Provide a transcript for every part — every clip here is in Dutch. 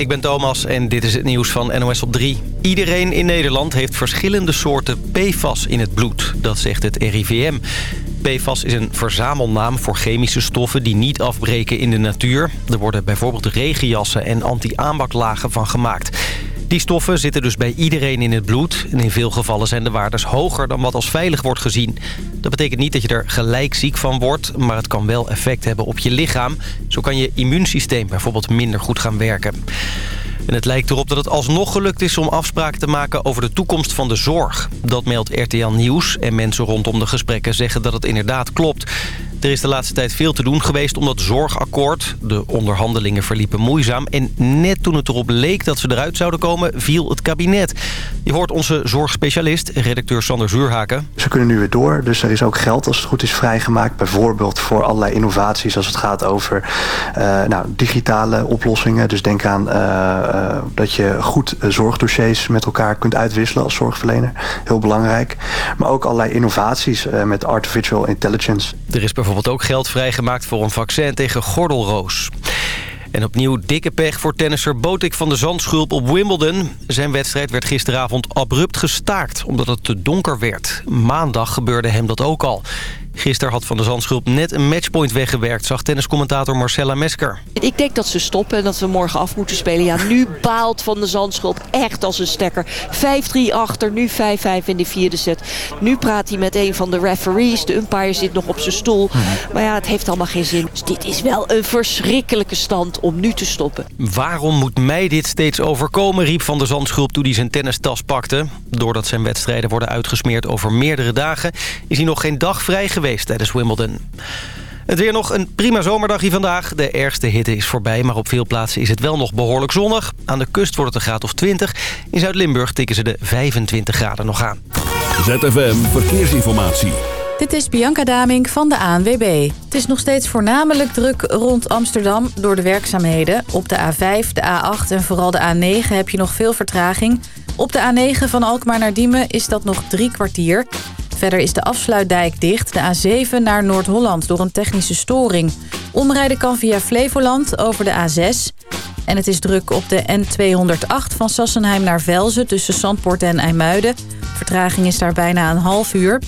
Ik ben Thomas en dit is het nieuws van NOS op 3. Iedereen in Nederland heeft verschillende soorten PFAS in het bloed. Dat zegt het RIVM. PFAS is een verzamelnaam voor chemische stoffen die niet afbreken in de natuur. Er worden bijvoorbeeld regenjassen en anti-aanbaklagen van gemaakt. Die stoffen zitten dus bij iedereen in het bloed. En in veel gevallen zijn de waardes hoger dan wat als veilig wordt gezien. Dat betekent niet dat je er gelijk ziek van wordt... maar het kan wel effect hebben op je lichaam. Zo kan je immuunsysteem bijvoorbeeld minder goed gaan werken. En het lijkt erop dat het alsnog gelukt is om afspraken te maken over de toekomst van de zorg. Dat meldt RTL Nieuws en mensen rondom de gesprekken zeggen dat het inderdaad klopt. Er is de laatste tijd veel te doen geweest om dat zorgakkoord. De onderhandelingen verliepen moeizaam. En net toen het erop leek dat ze eruit zouden komen, viel het kabinet. Je hoort onze zorgspecialist, redacteur Sander Zuurhaken. Ze kunnen nu weer door, dus er is ook geld als het goed is vrijgemaakt. Bijvoorbeeld voor allerlei innovaties als het gaat over uh, nou, digitale oplossingen. Dus denk aan uh, uh, dat je goed zorgdossiers met elkaar kunt uitwisselen als zorgverlener. Heel belangrijk. Maar ook allerlei innovaties met artificial intelligence. Er is bijvoorbeeld ook geld vrijgemaakt voor een vaccin tegen gordelroos. En opnieuw dikke pech voor tennisser Botik van de Zandschulp op Wimbledon. Zijn wedstrijd werd gisteravond abrupt gestaakt omdat het te donker werd. Maandag gebeurde hem dat ook al. Gisteren had Van de Zandschulp net een matchpoint weggewerkt... zag tenniscommentator Marcella Mesker. Ik denk dat ze stoppen en dat we morgen af moeten spelen. Ja, nu baalt Van de Zandschulp echt als een stekker. 5-3 achter, nu 5-5 in de vierde set. Nu praat hij met een van de referees. De umpire zit nog op zijn stoel. Maar ja, het heeft allemaal geen zin. Dus dit is wel een verschrikkelijke stand om nu te stoppen. Waarom moet mij dit steeds overkomen, riep Van de Zandschulp toen hij zijn tennistas pakte. Doordat zijn wedstrijden worden uitgesmeerd over meerdere dagen... is hij nog geen dag vrij geweest geweest tijdens Wimbledon. Het weer nog een prima zomerdagje vandaag. De ergste hitte is voorbij, maar op veel plaatsen is het wel nog behoorlijk zonnig. Aan de kust wordt het een graad of 20. In Zuid-Limburg tikken ze de 25 graden nog aan. ZFM Verkeersinformatie. Dit is Bianca Damink van de ANWB. Het is nog steeds voornamelijk druk rond Amsterdam door de werkzaamheden. Op de A5, de A8 en vooral de A9 heb je nog veel vertraging. Op de A9 van Alkmaar naar Diemen is dat nog drie kwartier. Verder is de afsluitdijk dicht, de A7 naar Noord-Holland, door een technische storing. Omrijden kan via Flevoland over de A6. En het is druk op de N208 van Sassenheim naar Velzen tussen Zandpoort en IJmuiden. Vertraging is daar bijna een half uur.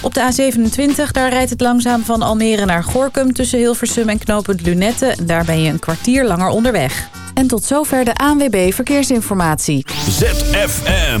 Op de A27 daar rijdt het langzaam van Almere naar Gorkum... tussen Hilversum en knooppunt Lunette. Daar ben je een kwartier langer onderweg. En tot zover de ANWB Verkeersinformatie. ZFM.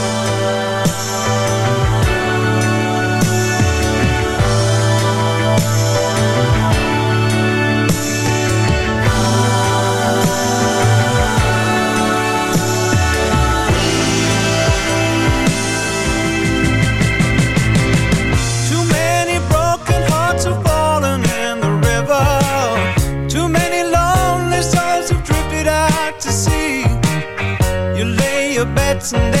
It's.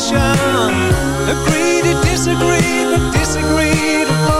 Situation. Agree to disagree, but disagree to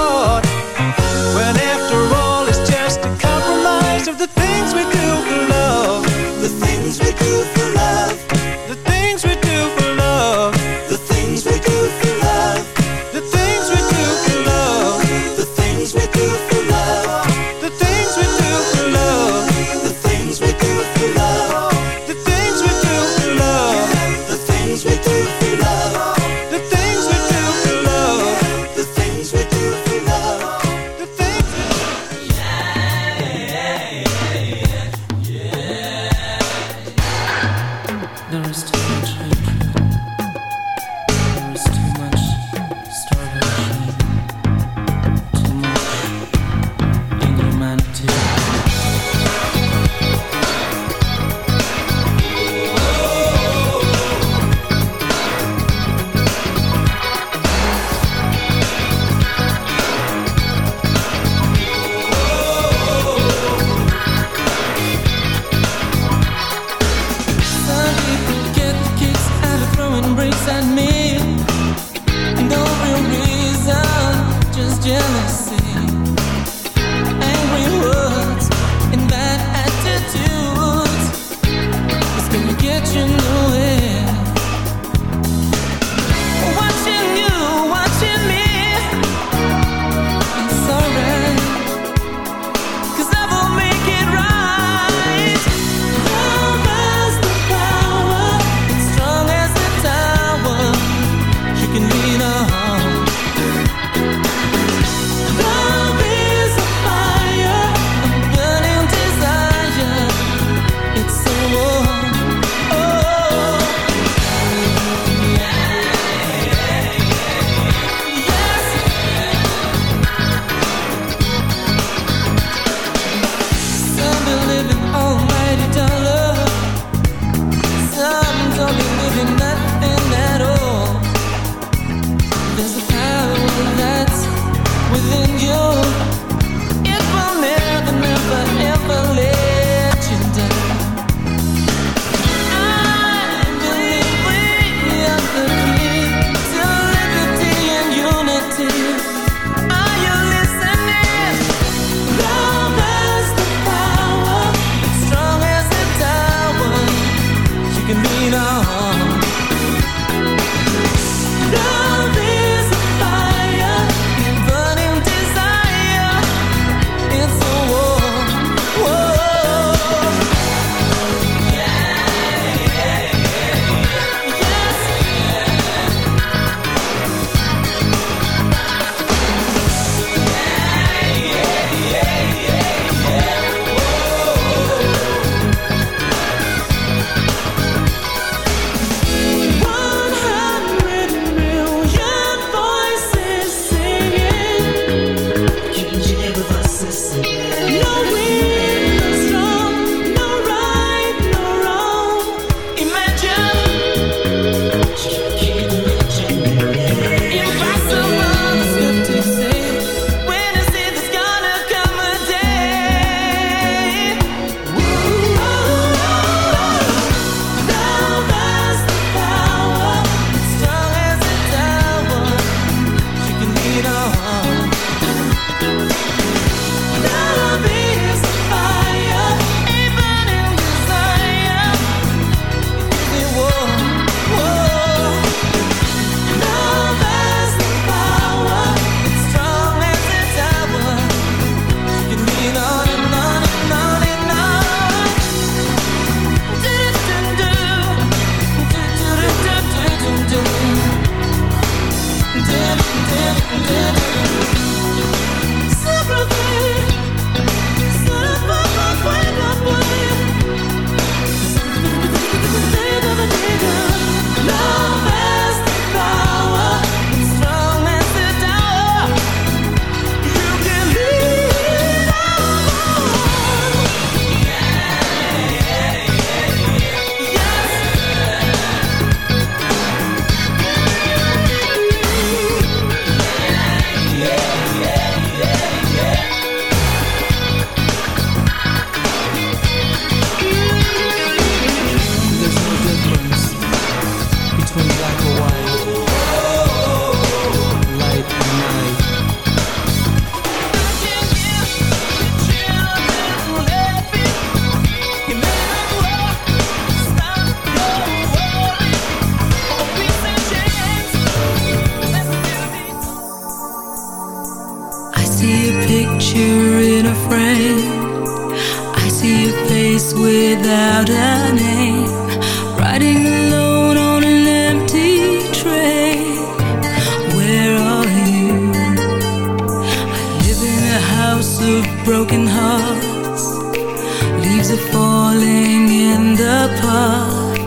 falling in the park.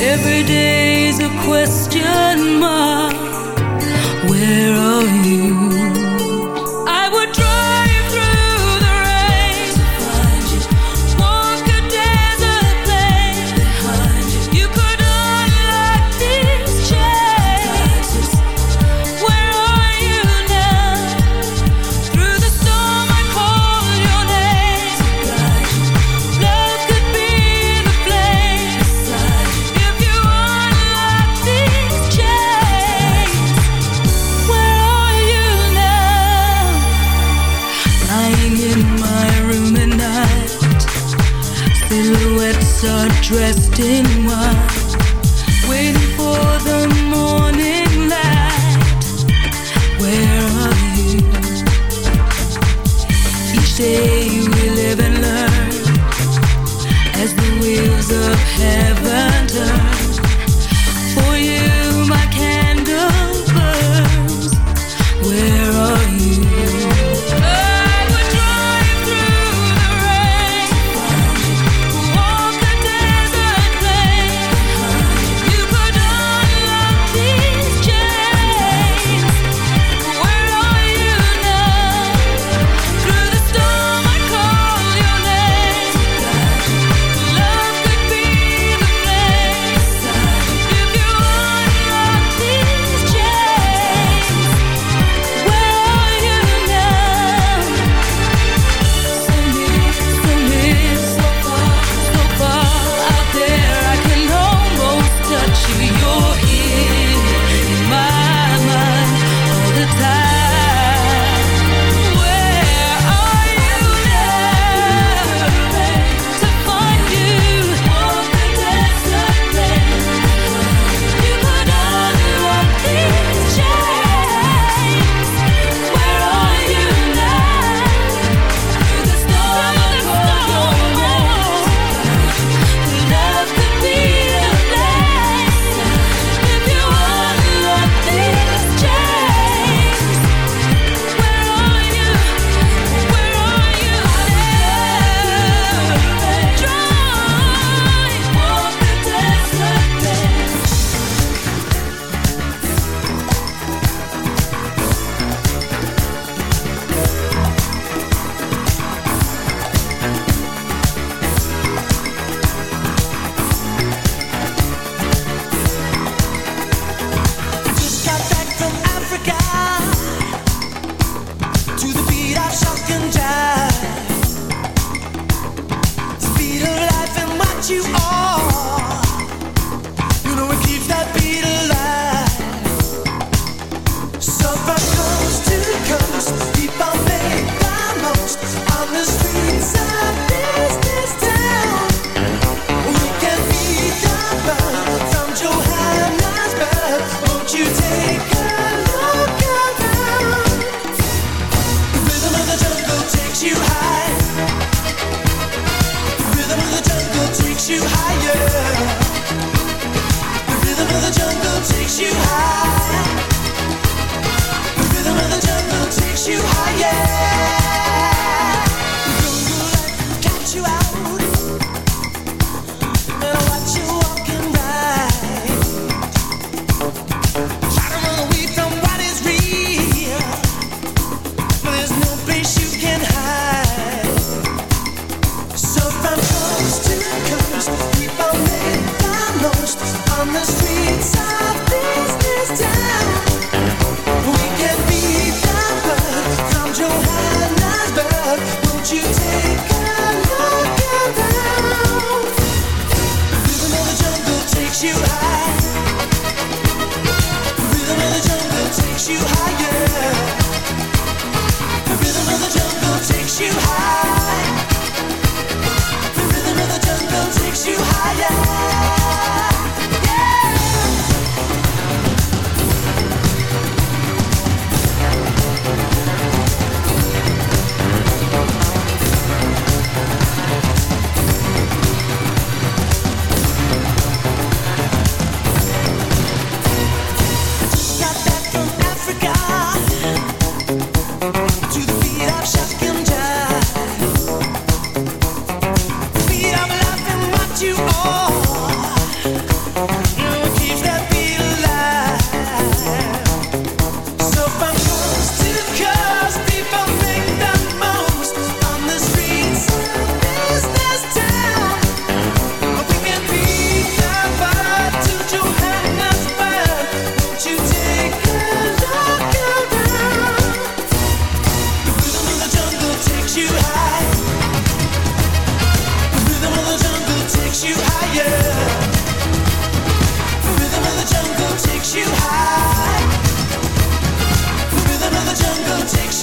Every day's a question mark. Where are you?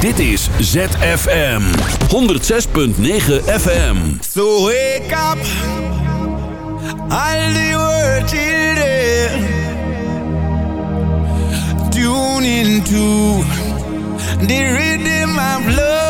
Dit is ZFM 106.9 FM. So wake up, all your children. Tune into the rhythm of love.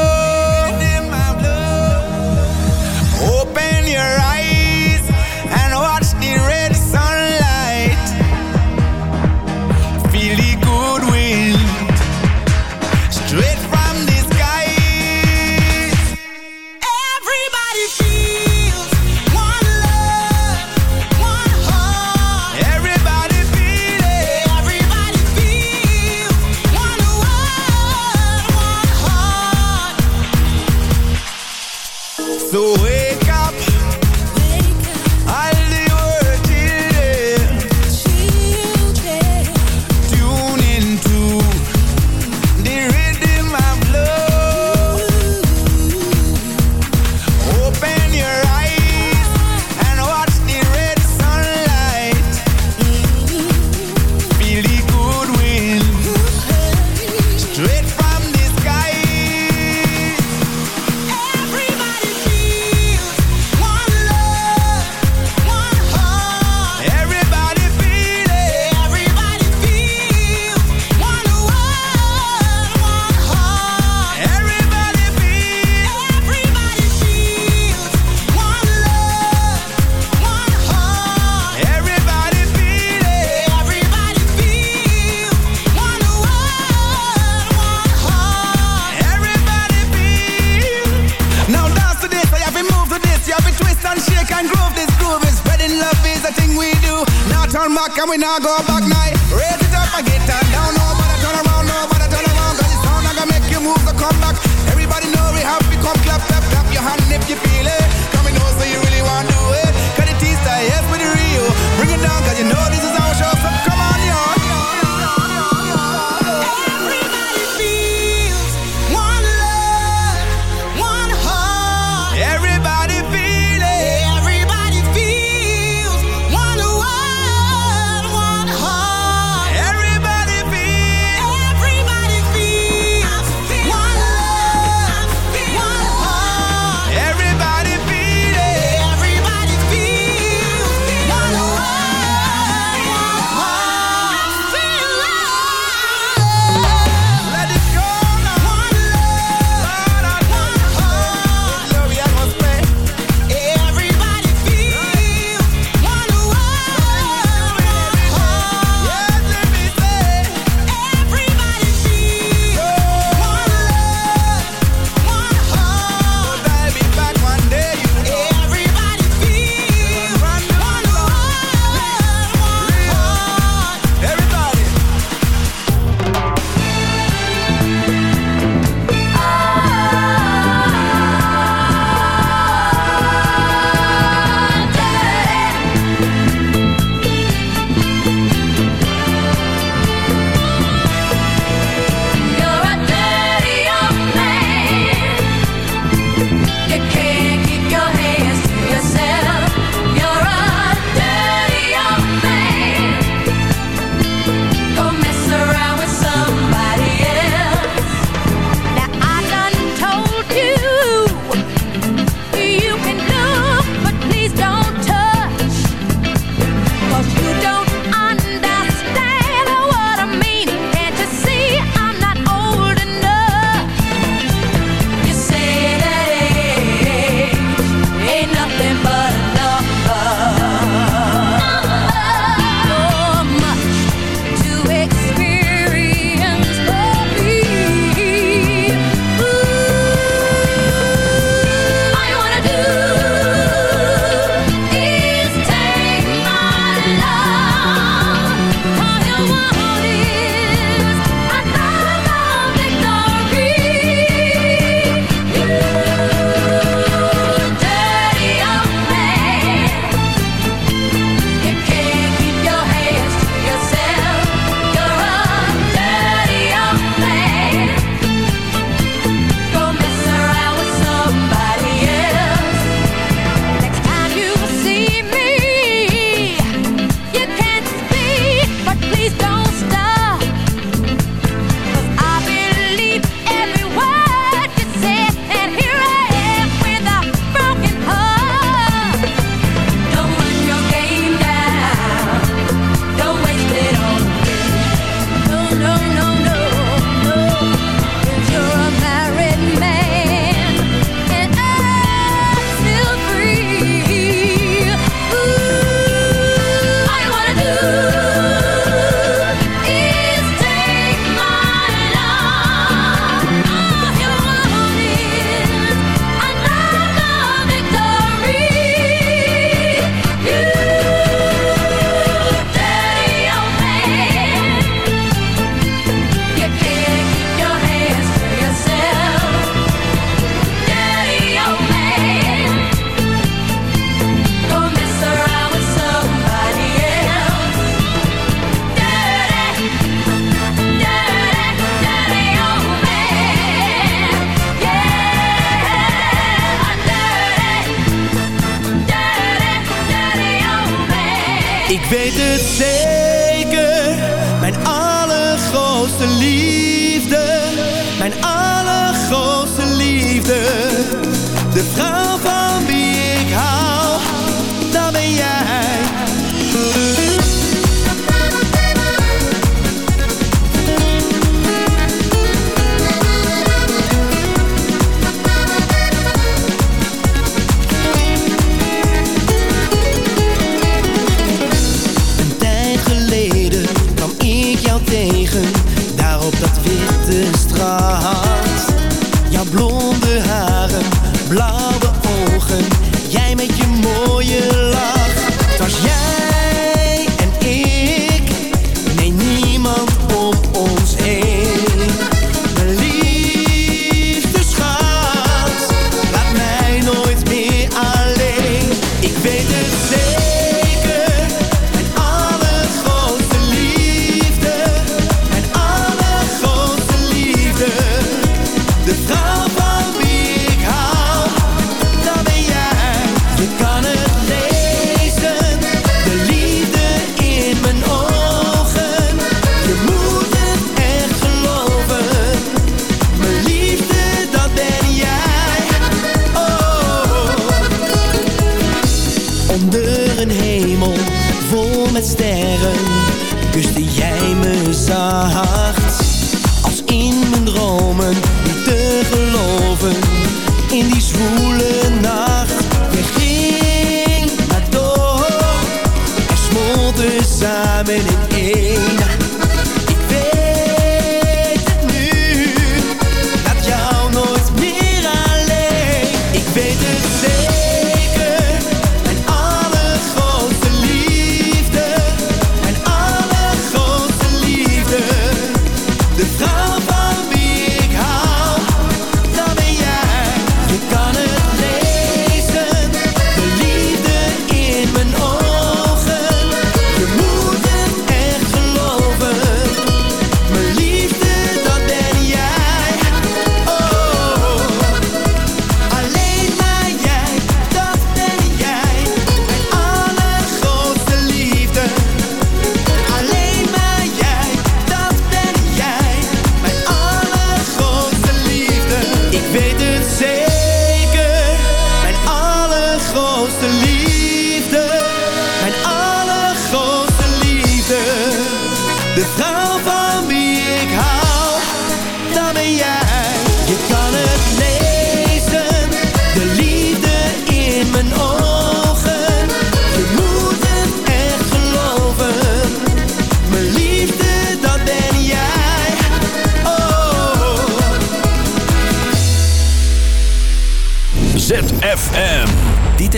blauwe ogen. Jij met je mooie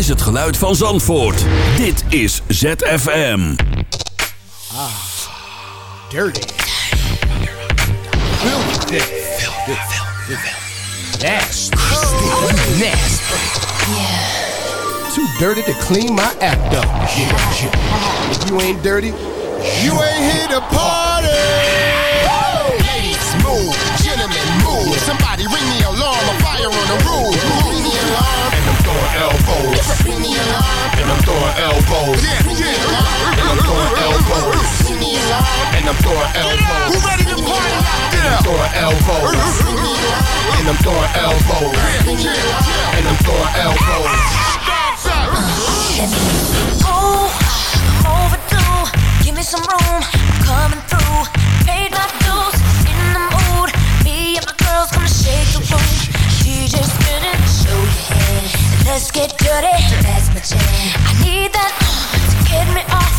is het geluid van Zandvoort. Dit is ZFM. Ah, dirty. Filthy. Nasty. Nasty. Too dirty to clean my act up. If you ain't dirty, you ain't here to party. Ladies, move, gentlemen move. Somebody ring the alarm, a fire on the roof. Ring the alarm, and I'm throwing elbows. and I'm throwing elbows. Yeah, yeah. And I'm throwing elbows. And I'm throwing elbows. Who. I'm throwing elbows. And I'm throwing elbows. And I'm throwing elbows. Overdue, give me some room. I'm Let's get dirty. That's my jam. I need that uh, to get me off.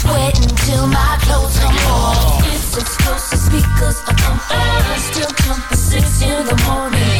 Sweating till my clothes come off. It's exclusive speakers. I come I Still come for six in the morning.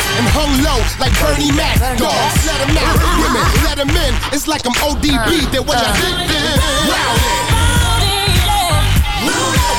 and hung low like Bernie Mac. Dogs, let 'em out. Women, let 'em in. It's like I'm ODB. Then when I hit them, rowdy. It's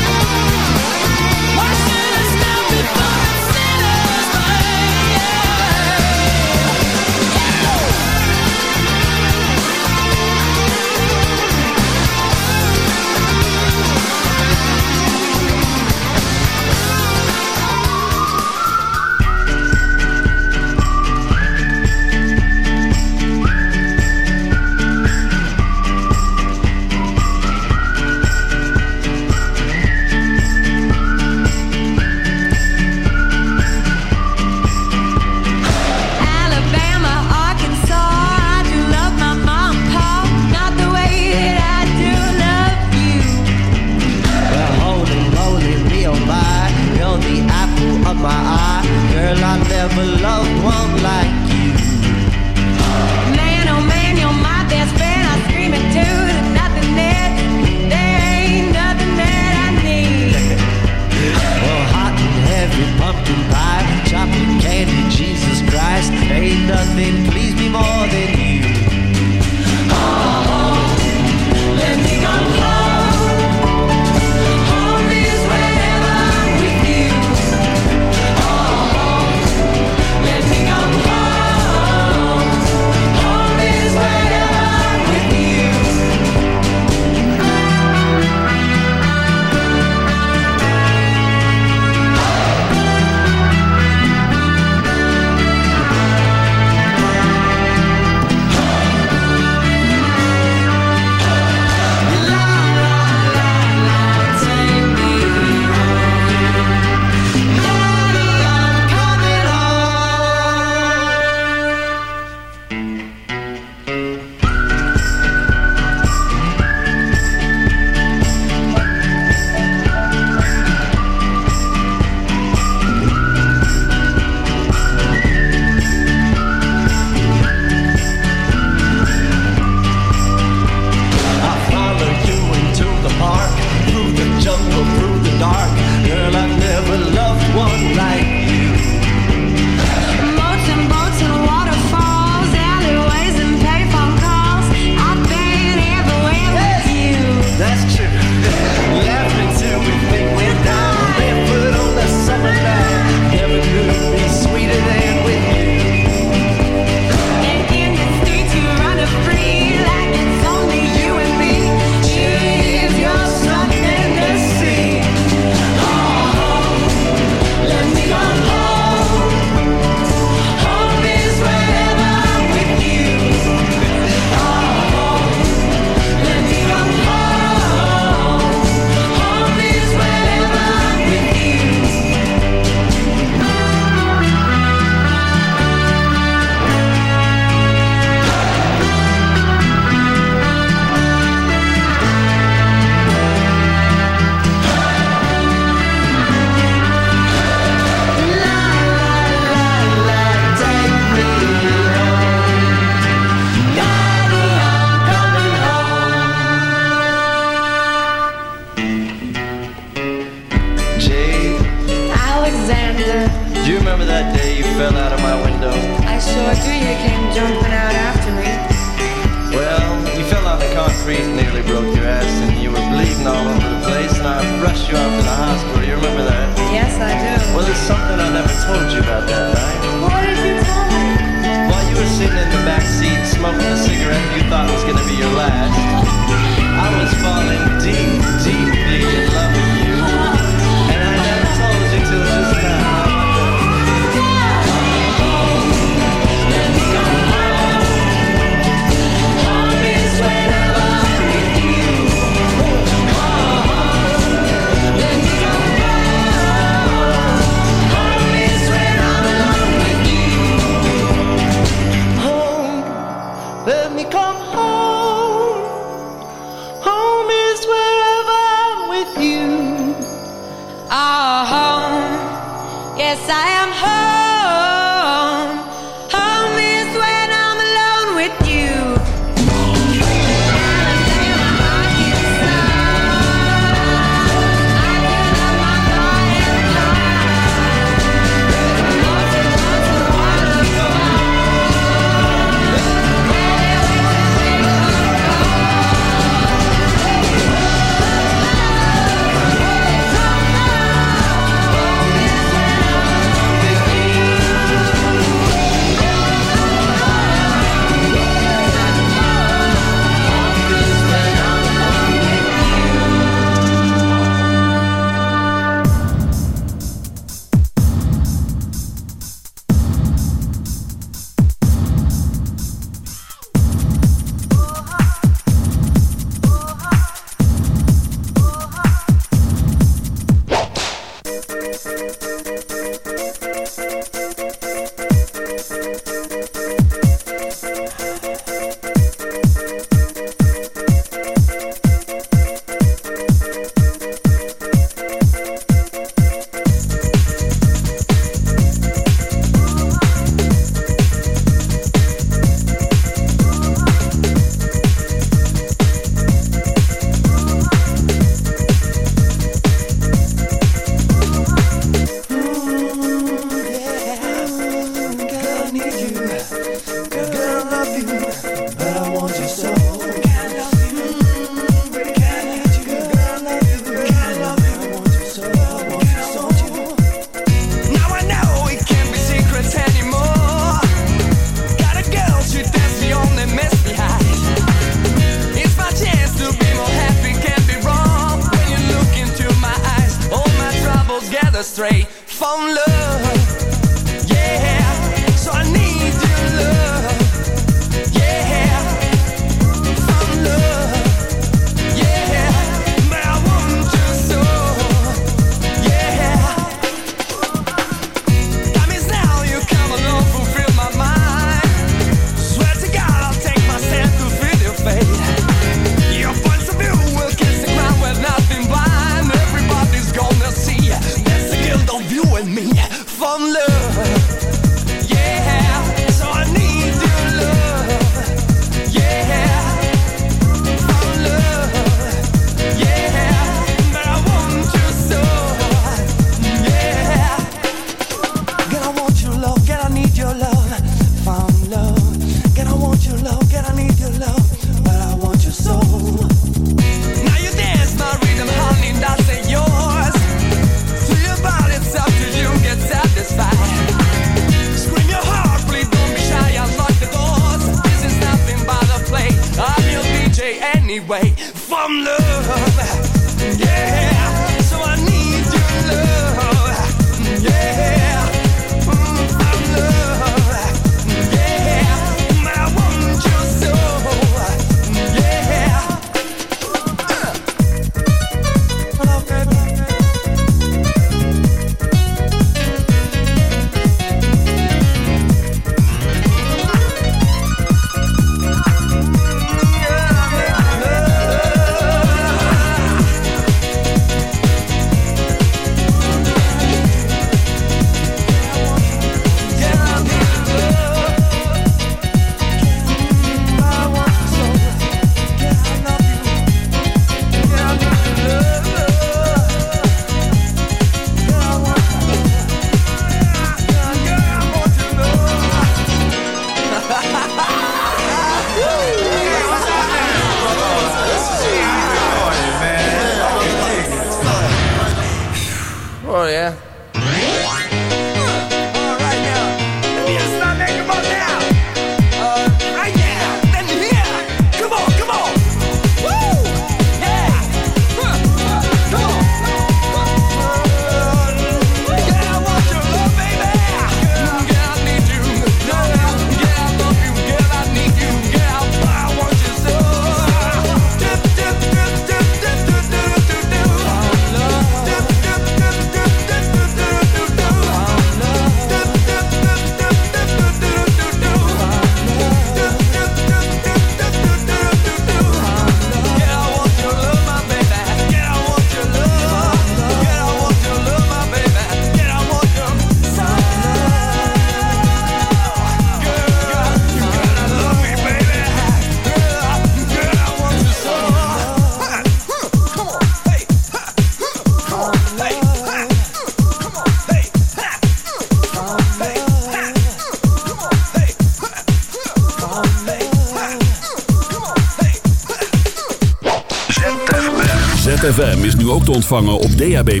ontvangen op DAB+.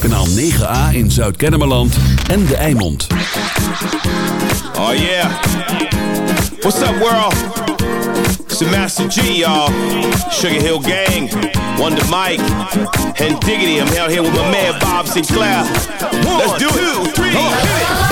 Kanaal 9A in Zuid-Kennemerland en De Eimond. Oh yeah. What's up, world? It's the Master G, y'all. Sugar Hill Gang, Wonder Mike, and Diggity. I'm out here with my man Bob Sinclair. Let's do it. Come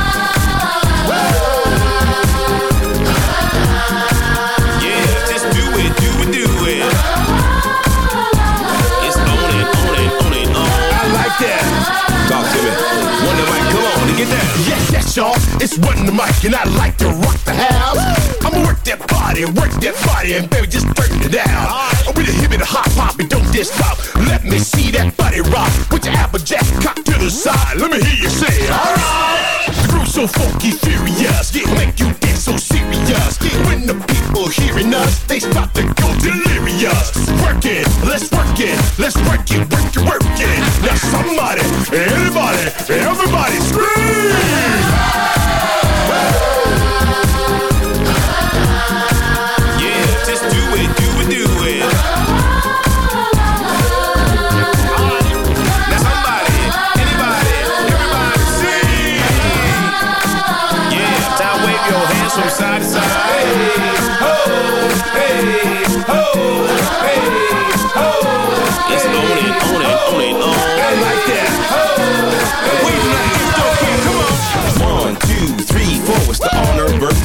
on down. Yes, yes, y'all. It's Run the Mic, and I like to rock the house. I'ma work that body, work that body, and baby, just turn it down. I'm with a hip and a hop hop, and don't diss stop. Let me see that body rock. Put your applejack cock to the side. Let me hear you say, alright. The groove's so funky, furious, yeah, make you dance so serious. When the people hearing us, they start to go delirious. Work it, let's work it, let's work it, work it, work it. Now somebody, anybody, everybody scream!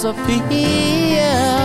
disappear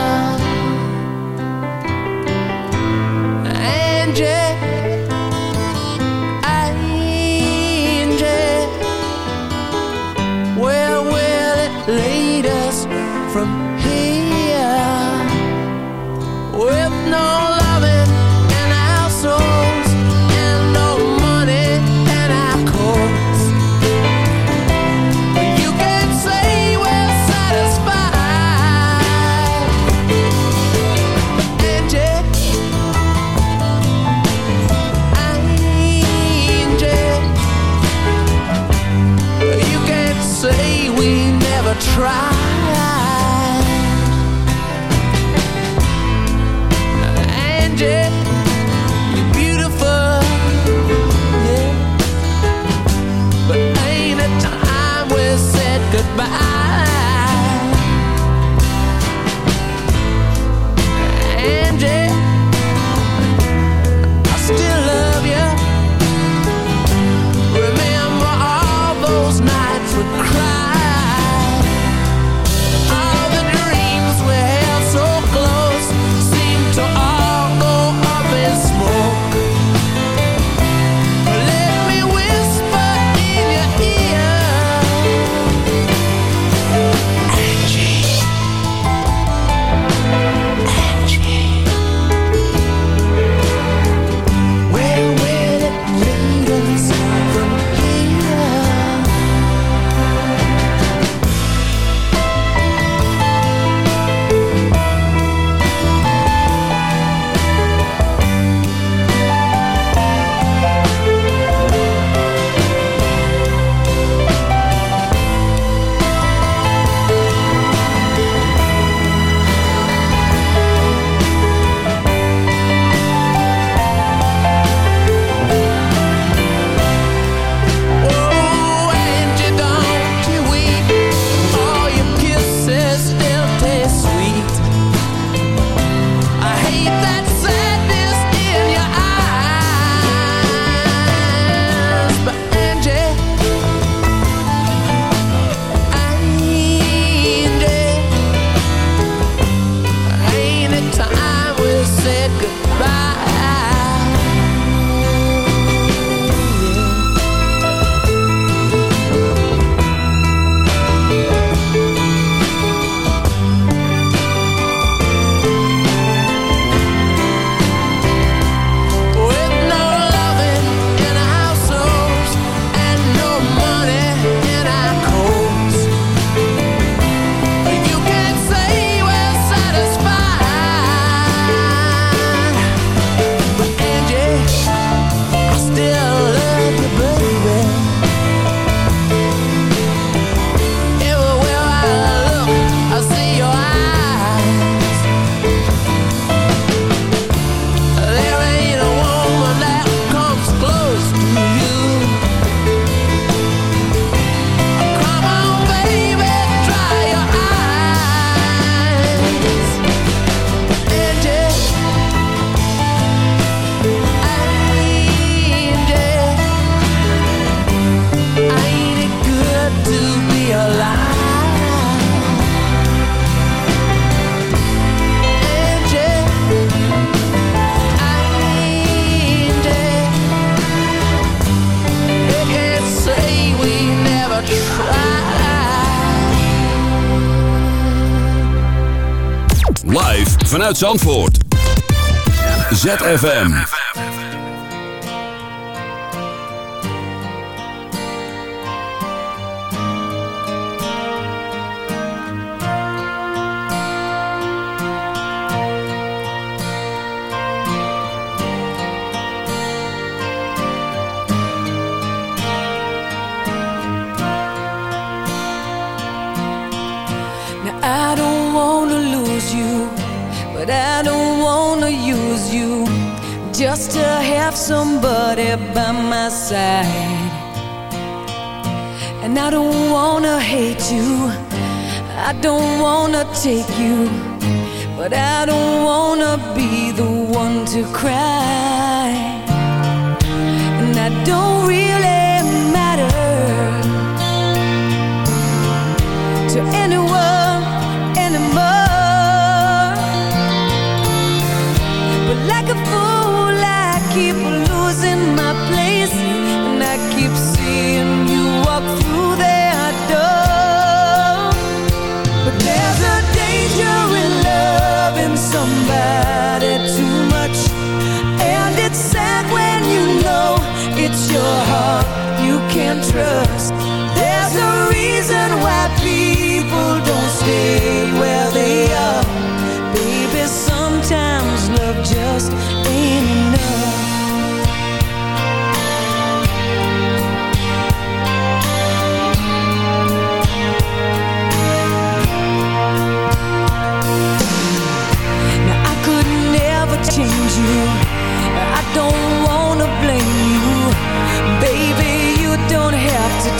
Uit Zandvoort. ZFM. don't wanna take you But I don't wanna be the one to cry. And I don't really it's your heart you can trust.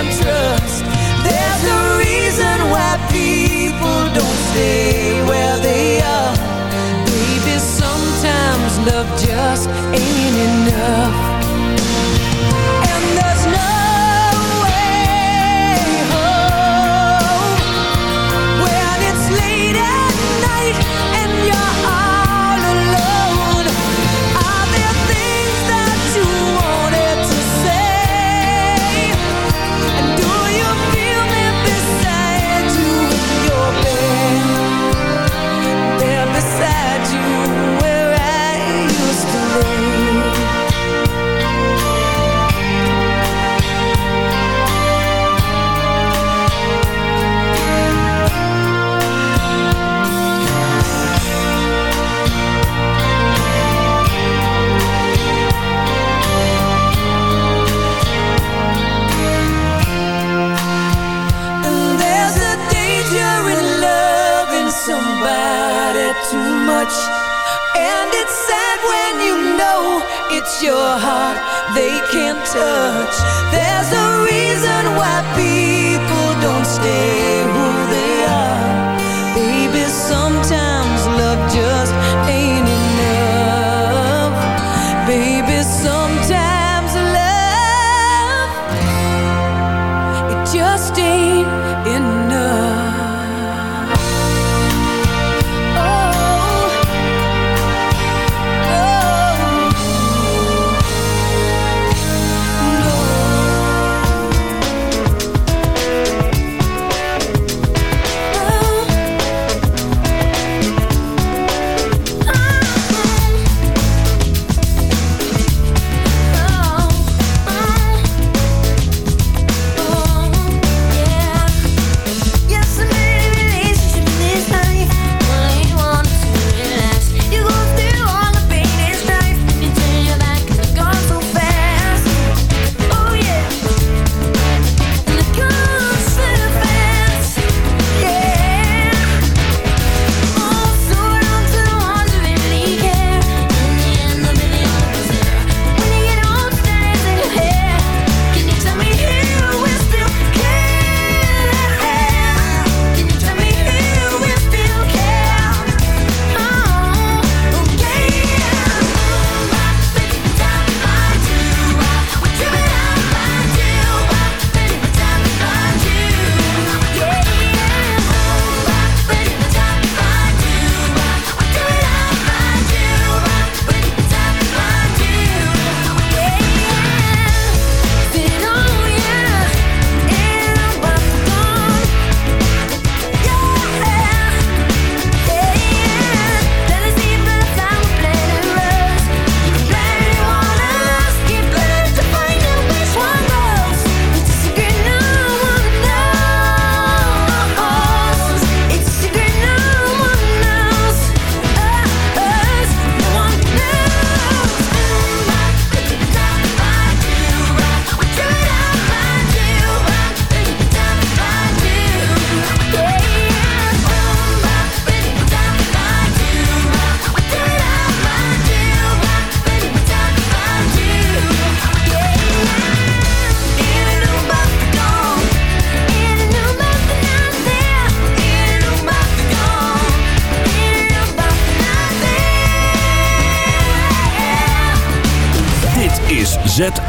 and trust. There's a reason why people don't stay where they are. Baby, sometimes love just ain't enough.